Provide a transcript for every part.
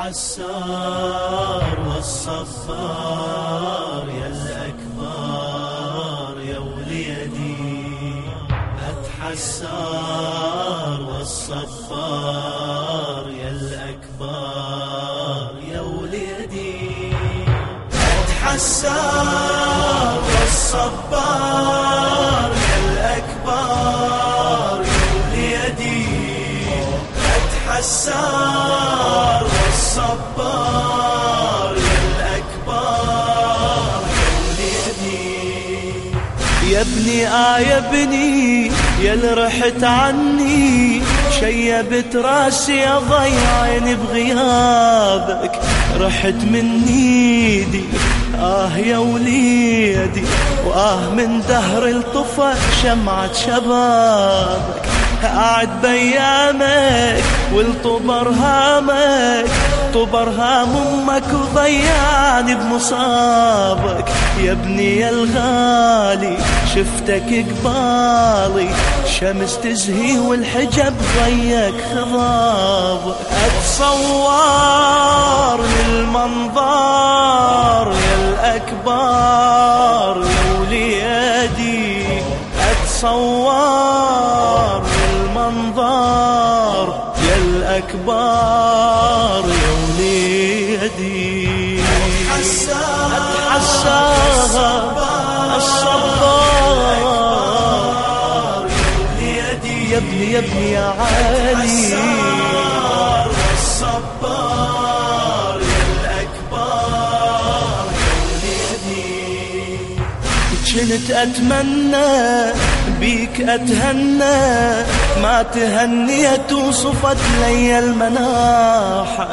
الحسار والصفار يا الأكبر يا وليدي الحسار والصفار يا الأكبر يا وليدي الحسار والصبار يا الأكبر يا وليدي الحسار والصبار يا الأكبر يا ابني آه يا ابني يا رحت عني. شيبت راسي اضيع عيني بغيابك. رحت من ايدي آه يا وليدي. وآه من دهر الطفى شمعة شبابك. قاعد بيامك والطبر هامك. طبر هام أمك وضيعني بمصابك. يا ابني يا الغالي شفتك قبالي شمس تزهي والحجب ضيق خضابك. أتصور المنظر يا الأكبر يا وليدي. أتصور ابني يا علي. الصبار الأكبر كنت أتمنى بيك أتهنى ما تهنيت وصفت لي المناحة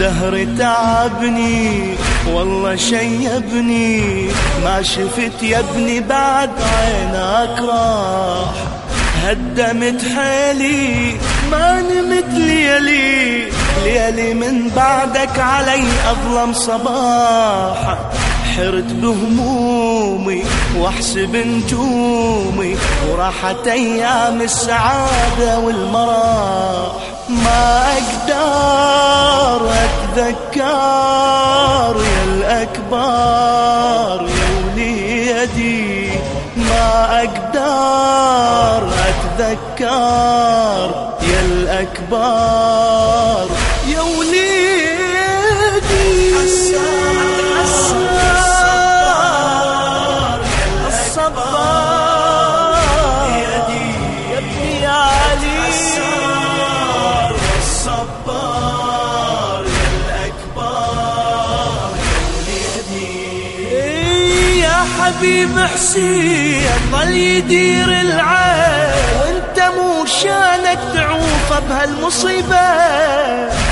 دهر تعبني والله شيبني. ما شفت يا ابني بعد عينك راح. هدمت حيلي ما نمت ليلي ليلي من بعدك علي أظلم صباح. حرت بهمومي وأحسب نجومي وراحت أيام السعادة والمراح. ما أقدر أتذكر يا الأكبر يا وليدي. ما أقدر أتذكر يا الأكبر يا وليدي. الصبار الصبار يا ابني يا علي الصبار يا الأكبر يا حبيب حسين ظل يدير العين. مو شانك تعوف بهالمصيبة.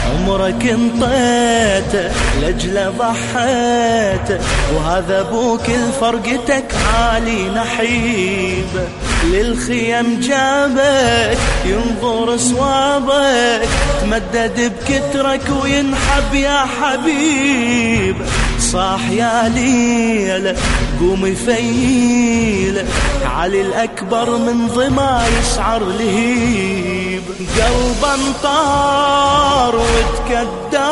عمرك انطيته لجله ضحيته وهذا أبوك الفرقتك عالي نحيب. للخيم جابك ينظر صوابك تمدد بكترك وينحب يا حبيب. صاح يا ليلة قومي فيلة علي الأكبر من ضما يسعر لهيب. قلبا طار وتكدار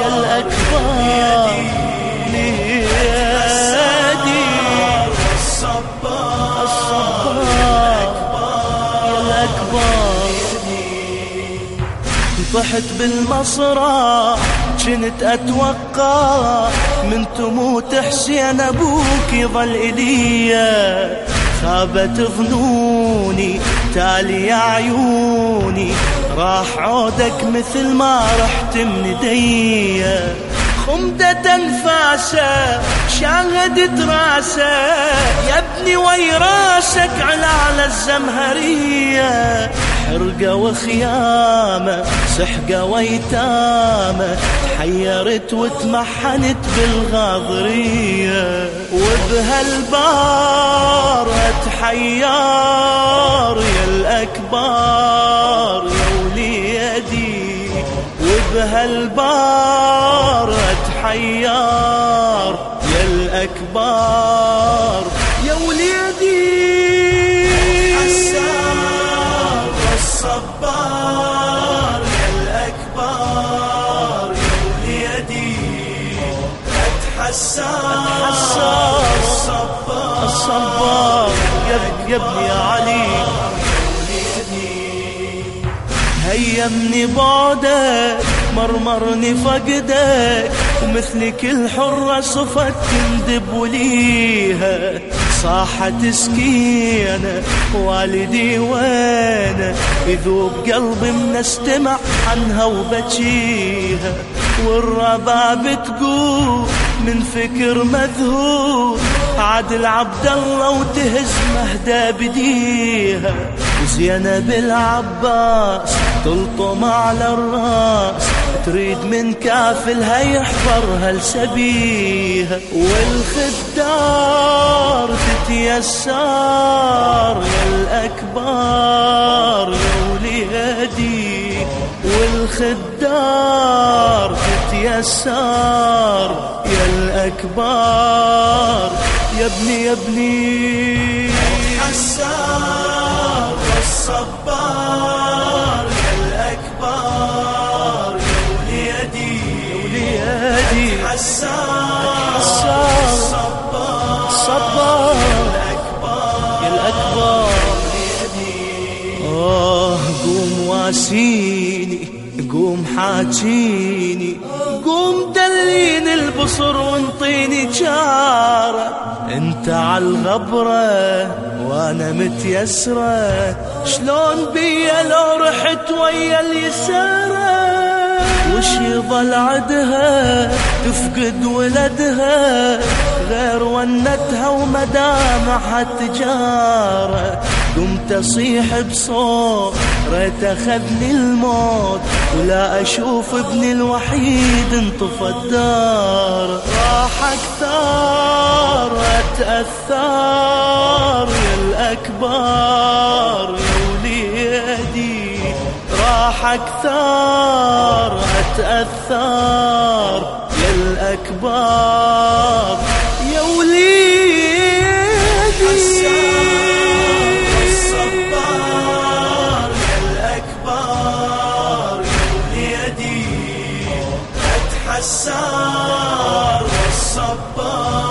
يا الأكبر يا الأكبر طحت بالمصرع كنت أتوقع من تموت حسين أبوك يظل اليا خابت ظنوني تالي عيوني راح عودك مثل ما رحت من ديا خمدة انفاسه شاهدت راسة. يا ابني وي راسك على على الزمهرية. حرقة وخيامة سحقة ويتامة تحيرت وتمحنت بالغاضرية. وبهالبار أتحيار يا الأكبار يا وليدي وبهالبار أتحيار يا الأكبار. أتحسار الصبار يا ابني علي هيمني بعدك مرمرني فقدك ومثلك الحرة صفت تندب وليها صاحت سكينة والدي وأنا يذوب قلبي من استمع عنها وبجيها والرباب تقول من فكر مذهول عادل عبد الله وتهز مهدى بديها وزينب العباس تلطم على الرأس تريد من كافلها يحضرها لسبيها. والخدار تتيسار يا الأكبر يا وليدي والخدار تتيسار يا الأكبر. يا ابني يا ابني. حسار والصبار. يا الأكبر. يا وليدي وليدي حسار حسار والصبار. صبار يا آه قوم واسيني. قوم حاجيني. قوم البصر وانطيني جارة. انت عالغبرة وأنا متيسرة. شلون بيا لو رحت ويا اليسارة؟ وش يظل عدها؟ تفقد ولدها. غير ونتها ومدامعها تجارة. قمت أصيح بصوت ريت اخذني الموت ولا أشوف ابني الوحيد انطفى الدار. راح أكثر أتأثر يا الاكبر يا وليدي راح أكثر أتأثر يا الاكبر يا وليدي أتحسار والصبار